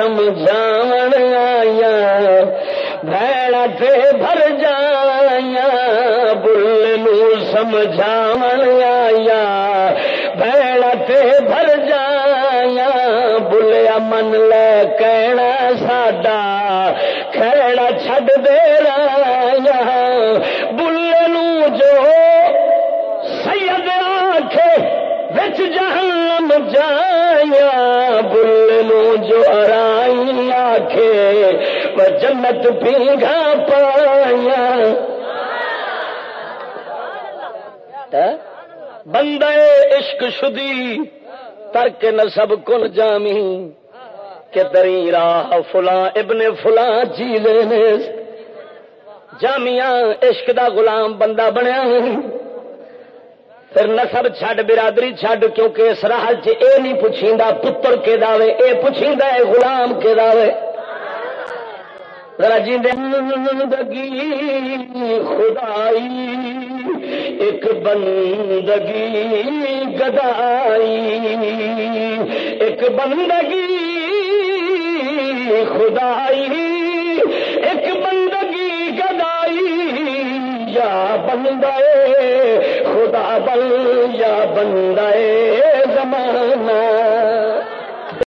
سمجھاون آیا بھڑا تے بھر جایا بل نو سمجھاون آیا بھڑا تے بھر جایا بلیا من لے کہنا ساڈا کھڑا چھڈ دے رایا بلے نو جو سید آکھے بچ جہنم جایا بل نو جو ارائی آکھے وہ جنت پیگا پایا۔ ہاں؟ بندے عشق شدی، ترک نسب کن جامی۔ کہ دری راہ فلاں، ابن فلاں چیزیں نے۔ جامیا عشق دا غلام بندہ بنیا۔ پھر نسب چھڈ، برادری چھڈ، کیونکہ اس راہ چ اے نہیں پوچھیندا پتر کے دعوے، اے پوچھیندا ہے غلام کے دعوے۔ ذرا جی زندگی خدائی، ایک بندگی، گدائی۔ ایک بندگی، خدائی۔ ایک بندگی، گدائی۔ یا بندے خدا بل یا بندے